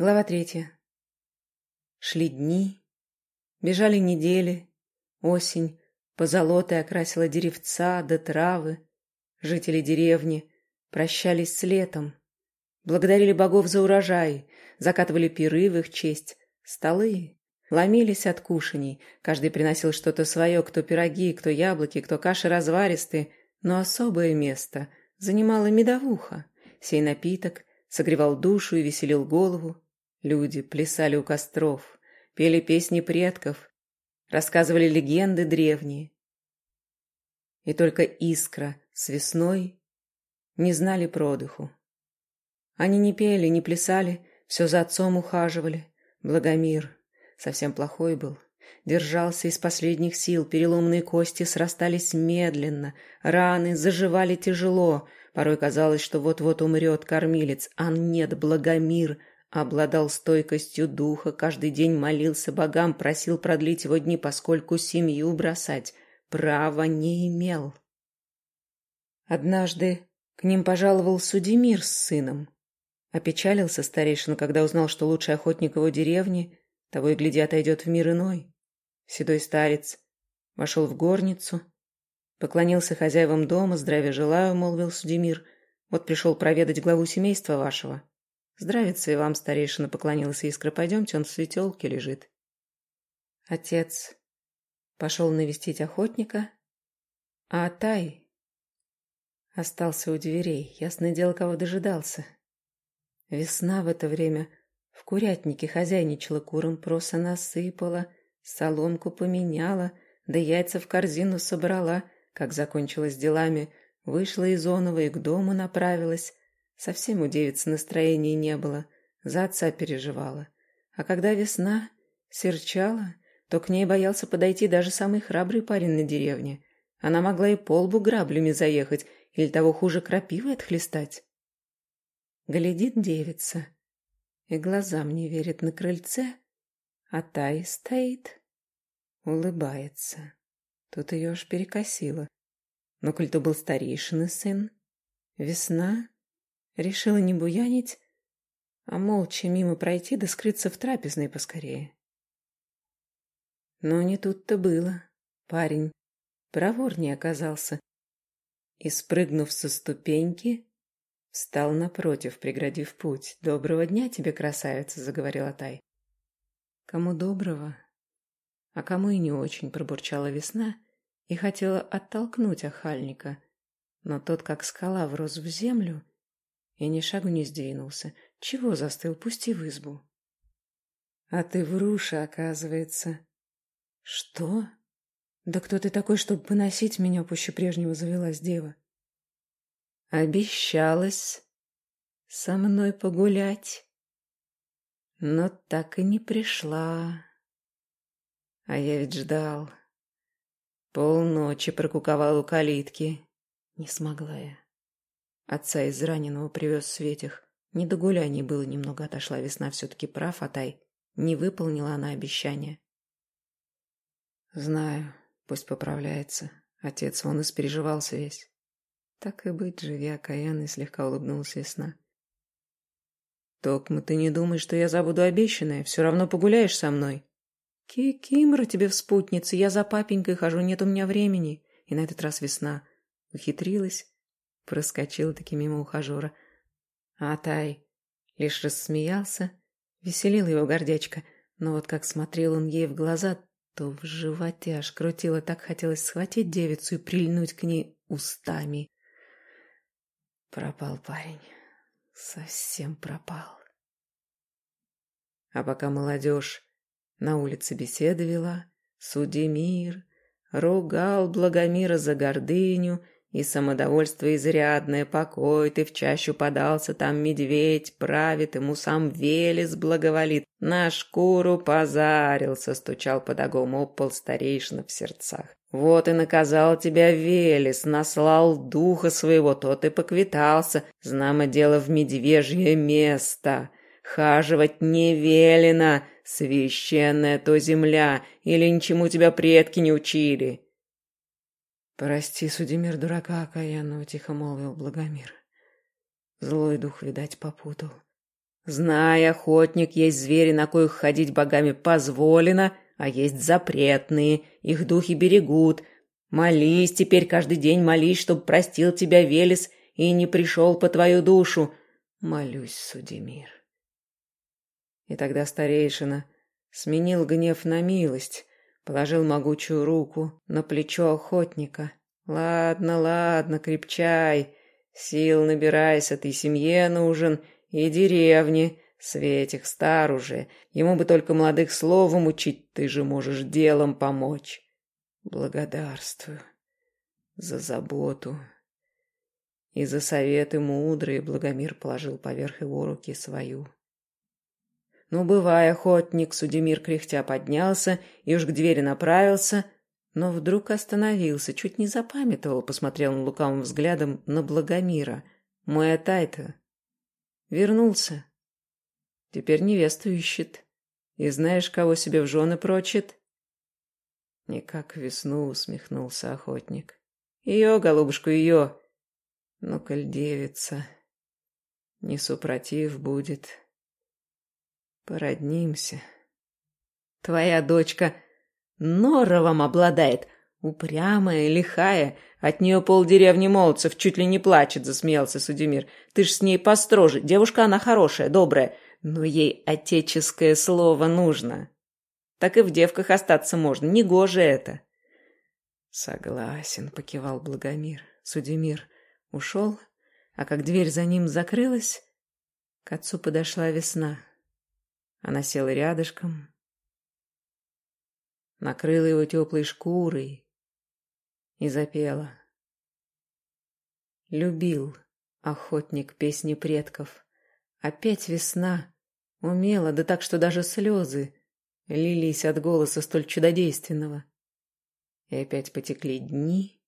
Глава третья. Шли дни, бежали недели, осень позолотой окрасила деревца да травы. Жители деревни прощались с летом, благодарили богов за урожай, закатывали пиры в их честь, столы ломились от кушаний, каждый приносил что-то свое, кто пироги, кто яблоки, кто каши разваристые, но особое место занимала медовуха, сей напиток согревал душу и веселил голову, Люди плясали у костров, пели песни предков, рассказывали легенды древние. И только искра с весной не знали продыху. Они не пели, не плясали, все за отцом ухаживали. Благомир совсем плохой был. Держался из последних сил, переломные кости срастались медленно, раны заживали тяжело. Порой казалось, что вот-вот умрет кормилец, а нет, Благомир Обладал стойкостью духа, каждый день молился богам, просил продлить его дни, поскольку семью бросать права не имел. Однажды к ним пожаловал Судимир с сыном. Опечалился старейшина, когда узнал, что лучший охотник его деревни, того и гляди отойдет в мир иной. Седой старец вошел в горницу, поклонился хозяевам дома, здравия желаю, молвил Судимир. Вот пришел проведать главу семейства вашего. Здравица и вам, старейшина, поклонился Искра. Пойдемте, он в светелке лежит. Отец пошел навестить охотника, а Атай остался у дверей. Ясное дело, кого дожидался. Весна в это время в курятнике хозяйничала, куром проса насыпала, соломку поменяла, да яйца в корзину собрала. Как закончилась делами, вышла из Онова и к дому направилась. Совсем у девицы настроения не было, за отца переживала. А когда весна серчала, то к ней боялся подойти даже самый храбрый парень на деревне. Она могла и полбу граблями заехать, или того хуже крапивой отхлестать. Глядит девица, и глазам не верит на крыльце, а та и стоит, улыбается. Тут ее аж перекосило. Но коль то был старейшины сын, весна Решила не буянить, а молча мимо пройти да скрыться в трапезной поскорее. Но не тут-то было. Парень проворнее оказался и, спрыгнув со ступеньки, встал напротив, преградив путь. «Доброго дня тебе, красавица!» — заговорила Тай. «Кому доброго, а кому и не очень», — пробурчала весна и хотела оттолкнуть охальника, но тот, как скала, врос в землю и ни шагу не сдвинулся. Чего застыл? Пусти в избу. А ты вруша, оказывается. Что? Да кто ты такой, чтобы поносить меня, пуще прежнего завелась дева? Обещалась со мной погулять, но так и не пришла. А я ведь ждал. Полночи прокуковал у калитки. Не смогла я. Отца из раненого привез Светих. Не до гуляний было немного, отошла весна все-таки прав, Атай. Не выполнила она обещание. Знаю, пусть поправляется. Отец вон испереживался весь. Так и быть, живи окаянный, слегка улыбнулась весна. Токма, ты не думай, что я забуду обещанное, все равно погуляешь со мной. Кикимора тебе в спутнице, я за папенькой хожу, нет у меня времени. И на этот раз весна ухитрилась проскочил таки мимо ухажера. А Тай лишь рассмеялся, веселил его гордячка, но вот как смотрел он ей в глаза, то в животе аж крутило, так хотелось схватить девицу и прильнуть к ней устами. Пропал парень, совсем пропал. А пока молодежь на улице беседы вела, Судемир ругал Благомира за гордыню и самодовольство изрядное, покой, ты в чащу подался, там медведь правит, ему сам Велес благоволит. На шкуру позарился, стучал подогом об пол старейшина в сердцах. Вот и наказал тебя Велес, наслал духа своего, тот и поквитался. Знамо дело в медвежье место. Хаживать не велено, священная то земля, или ничему тебя предки не учили. «Прости, Судимир, дурака окаянного», — тихо молвил Благомир. Злой дух, видать, попутал. Знай, охотник, есть звери, на коих ходить богами позволено, а есть запретные, их духи берегут. Молись теперь каждый день, молись, чтоб простил тебя Велес и не пришел по твою душу. Молюсь, Судимир. И тогда старейшина сменил гнев на милость, положил могучую руку на плечо охотника. Ладно, ладно, крепчай, сил набирайся, ты семье нужен и деревне, Светик стар уже, ему бы только молодых словом учить, ты же можешь делом помочь. Благодарствую за заботу. И за советы мудрые Благомир положил поверх его руки свою. Ну, бывай, охотник, Судемир кряхтя поднялся и уж к двери направился, но вдруг остановился, чуть не запамятовал, посмотрел он лукавым взглядом на Благомира. Мой Атайта вернулся. Теперь невесту ищет. И знаешь, кого себе в жены прочит? Никак весну усмехнулся охотник. Ее, голубушку, ее. Ну, коль девица, не супротив будет. Породнимся. Твоя дочка норовом обладает, упрямая, лихая. От нее полдеревни молодцев чуть ли не плачет, засмеялся Судимир. Ты ж с ней построже. Девушка она хорошая, добрая. Но ей отеческое слово нужно. Так и в девках остаться можно, негоже это. Согласен, покивал Благомир. Судимир ушел, а как дверь за ним закрылась, к отцу подошла весна. Она села рядышком, накрыла его теплой шкурой и запела. Любил охотник песни предков. Опять весна. Умела, да так, что даже слезы лились от голоса столь чудодейственного. И опять потекли дни,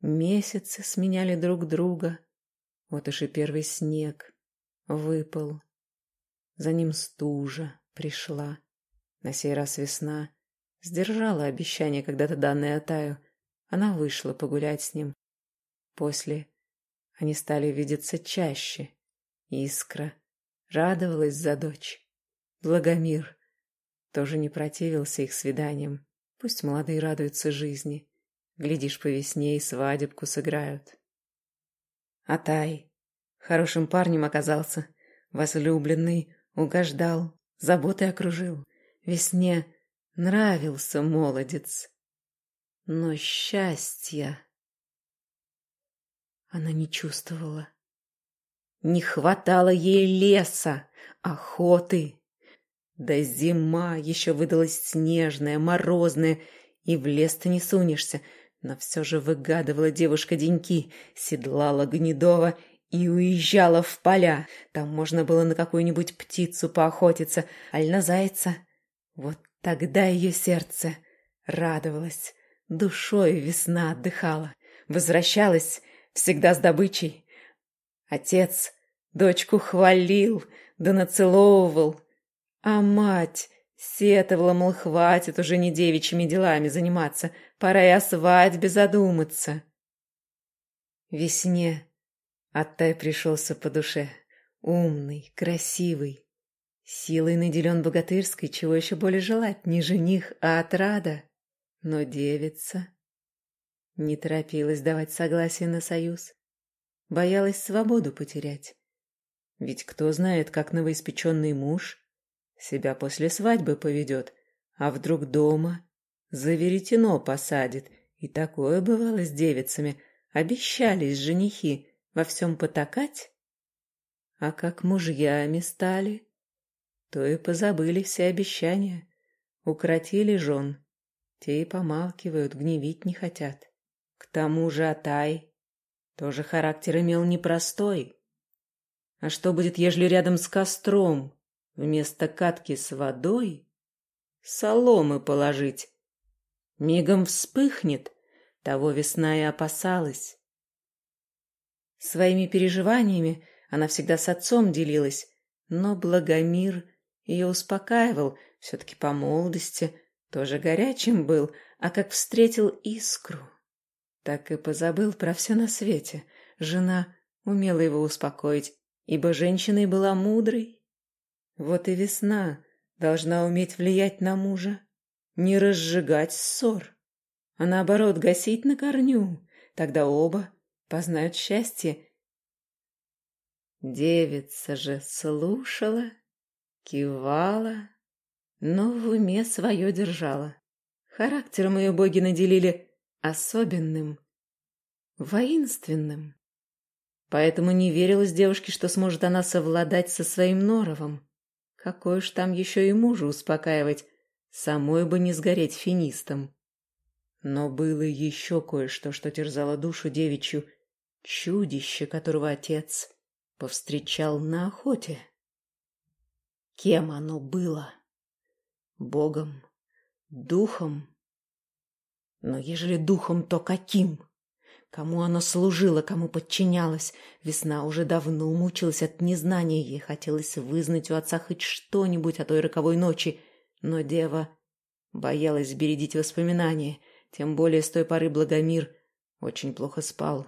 месяцы сменяли друг друга. Вот уж и первый снег выпал. За ним стужа пришла. На сей раз весна сдержала обещание когда-то данное Атаю. Она вышла погулять с ним. После они стали видеться чаще. Искра радовалась за дочь. Благомир тоже не противился их свиданиям. Пусть молодые радуются жизни. Глядишь, по весне и свадебку сыграют. Атай хорошим парнем оказался, возлюбленный, угождал, заботой окружил. Весне нравился молодец. Но счастья она не чувствовала. Не хватало ей леса, охоты. Да зима еще выдалась снежная, морозная, и в лес-то не сунешься. Но все же выгадывала девушка деньки, седлала Гнедова и уезжала в поля. Там можно было на какую-нибудь птицу поохотиться, аль на зайца. Вот тогда ее сердце радовалось, душой весна отдыхала. Возвращалась всегда с добычей, Отец дочку хвалил, да нацеловывал, а мать сетовала, мол, хватит уже не девичьими делами заниматься, пора и о свадьбе задуматься. Весне Аттай пришелся по душе, умный, красивый, силой наделен богатырской, чего еще более желать, не жених, а отрада. Но девица не торопилась давать согласие на союз. Боялась свободу потерять. Ведь кто знает, как новоиспеченный муж себя после свадьбы поведет, а вдруг дома за веретено посадит. И такое бывало с девицами. Обещались женихи во всем потакать, а как мужьями стали, то и позабыли все обещания, укротили жен, те и помалкивают, гневить не хотят. К тому же Атай тоже характер имел непростой. А что будет, ежели рядом с костром вместо катки с водой соломы положить? Мигом вспыхнет, того весна и опасалась. Своими переживаниями она всегда с отцом делилась, но Благомир ее успокаивал, все-таки по молодости, тоже горячим был, а как встретил искру, так и позабыл про все на свете. Жена умела его успокоить, ибо женщиной была мудрой Вот и весна должна уметь влиять на мужа, не разжигать ссор, а наоборот гасить на корню, тогда оба познают счастье. Девица же слушала, кивала, но в уме свое держала. Характером ее боги наделили особенным, воинственным. Поэтому не верилось девушке, что сможет она совладать со своим норовом. Какой уж там еще и мужа успокаивать, самой бы не сгореть финистом. Но было еще кое-что, что терзало душу девичью, чудище, которого отец повстречал на охоте. Кем оно было? Богом? Духом? Но ежели духом, то каким? Кому оно служило, кому подчинялось? Весна уже давно мучилась от незнания, ей хотелось вызнать у отца хоть что-нибудь о той роковой ночи, но дева боялась бередить воспоминания, тем более с той поры Благомир очень плохо спал.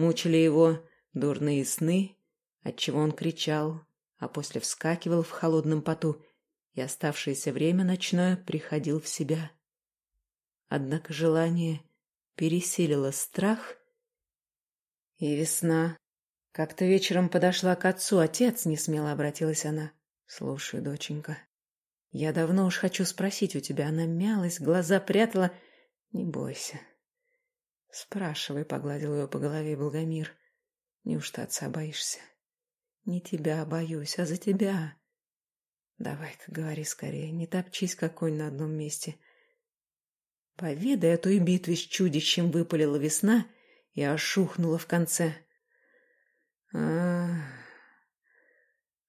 Мучили его дурные сны, отчего он кричал, а после вскакивал в холодном поту и оставшееся время ночное приходил в себя. Однако желание пересилило страх, и весна. Как-то вечером подошла к отцу, отец, не смело обратилась она. Слушай, доченька, я давно уж хочу спросить у тебя. Она мялась, глаза прятала. Не бойся. Спрашивай, погладил ее по голове Благомир. Неужто отца боишься? Не тебя боюсь, а за тебя. Давай-ка говори скорее, не топчись, как конь на одном месте. Поведай о той битве с чудищем, выпалила весна и ошухнула в конце. А,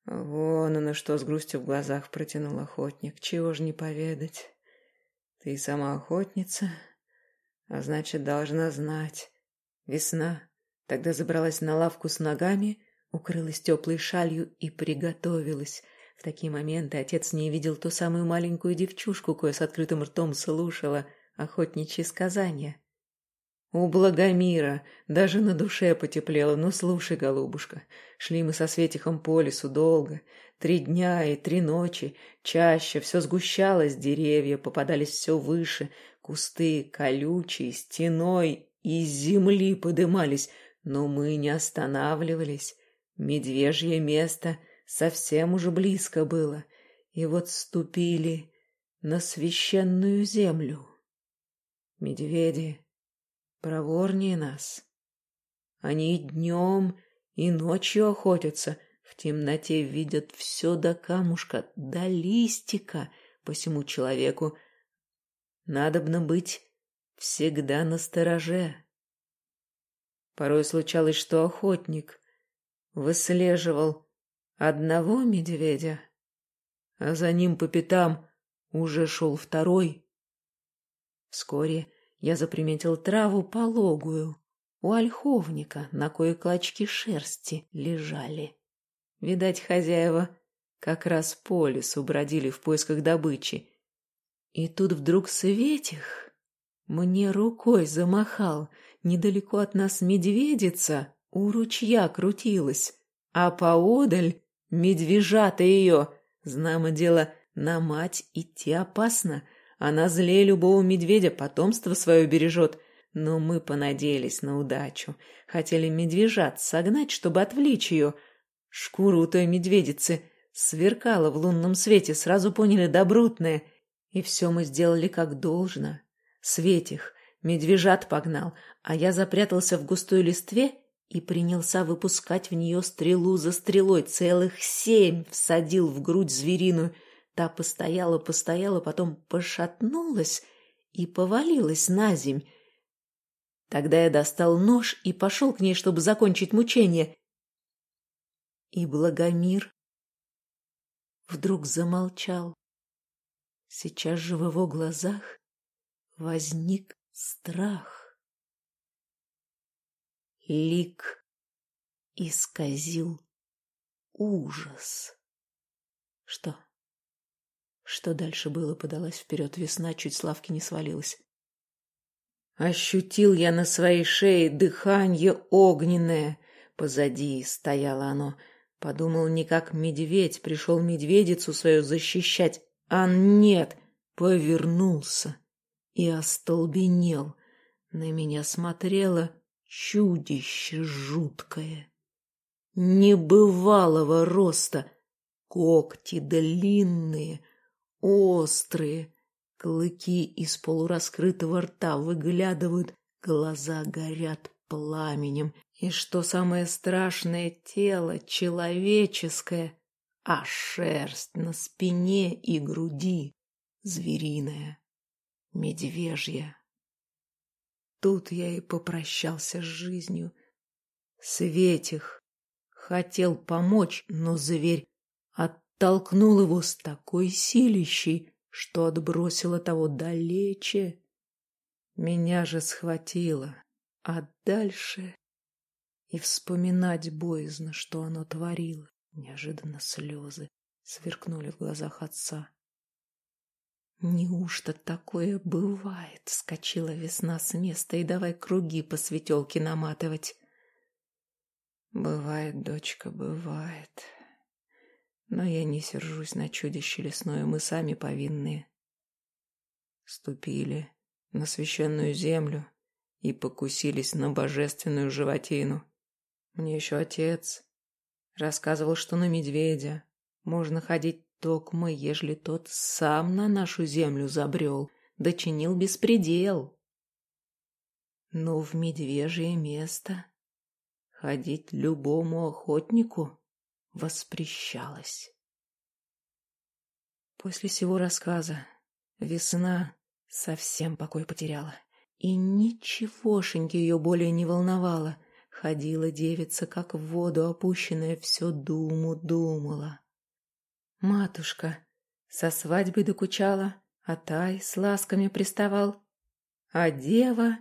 вон оно что с грустью в глазах протянул охотник. Чего ж не поведать? Ты сама охотница, а значит, должна знать. Весна тогда забралась на лавку с ногами, укрылась теплой шалью и приготовилась. В такие моменты отец не видел ту самую маленькую девчушку, кое с открытым ртом слушала охотничьи сказания. У Благомира даже на душе потеплело. Ну, слушай, голубушка, шли мы со Светихом по лесу долго. Три дня и три ночи. Чаще все сгущалось, деревья попадались все выше. Кусты колючие, стеной из земли подымались. Но мы не останавливались. Медвежье место совсем уже близко было. И вот ступили на священную землю. Медведи проворнее нас. Они и днем, и ночью охотятся, в темноте видят все до камушка, до листика, посему человеку надобно быть всегда на стороже. Порой случалось, что охотник выслеживал одного медведя, а за ним по пятам уже шел второй. Вскоре я заприметил траву пологую. У ольховника на кое клочки шерсти лежали. Видать, хозяева как раз по лесу бродили в поисках добычи. И тут вдруг Светих мне рукой замахал. Недалеко от нас медведица у ручья крутилась, а поодаль медвежата ее. Знамо дело, на мать идти опасно — она злее любого медведя потомство свое бережет. Но мы понадеялись на удачу. Хотели медвежат согнать, чтобы отвлечь ее. Шкура у той медведицы сверкала в лунном свете, сразу поняли добрутное. И все мы сделали как должно. Светих, медвежат погнал, а я запрятался в густой листве и принялся выпускать в нее стрелу за стрелой. Целых семь всадил в грудь звериную. Та постояла, постояла, потом пошатнулась и повалилась на земь. Тогда я достал нож и пошел к ней, чтобы закончить мучение. И Благомир вдруг замолчал. Сейчас же в его глазах возник страх. Лик исказил ужас. Что? Что дальше было, подалась вперед весна, чуть с лавки не свалилась. Ощутил я на своей шее дыхание огненное. Позади стояло оно. Подумал, не как медведь пришел медведицу свою защищать, а нет, повернулся и остолбенел. На меня смотрело чудище жуткое. Небывалого роста, когти длинные, острые, клыки из полураскрытого рта выглядывают, глаза горят пламенем, и что самое страшное, тело человеческое, а шерсть на спине и груди звериная, медвежья. Тут я и попрощался с жизнью. Светих хотел помочь, но зверь оттолкнул его с такой силищей, что отбросило того далече. Меня же схватило, а дальше и вспоминать боязно, что оно творило. Неожиданно слезы сверкнули в глазах отца. «Неужто такое бывает?» — вскочила весна с места и давай круги по светелке наматывать. «Бывает, дочка, бывает. Но я не сержусь на чудище лесное, мы сами повинные. Ступили на священную землю и покусились на божественную животину. Мне еще отец рассказывал, что на медведя можно ходить токмо, ежели тот сам на нашу землю забрел, дочинил беспредел. Но в медвежье место ходить любому охотнику воспрещалось. После всего рассказа весна совсем покой потеряла, и ничегошеньки ее более не волновало — Ходила девица, как в воду опущенная, все думу думала. Матушка со свадьбы докучала, а тай с ласками приставал. А дева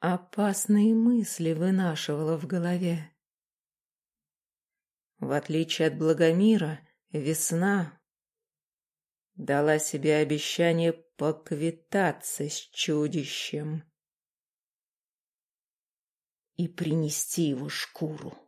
опасные мысли вынашивала в голове. В отличие от Благомира, весна дала себе обещание поквитаться с чудищем и принести его шкуру.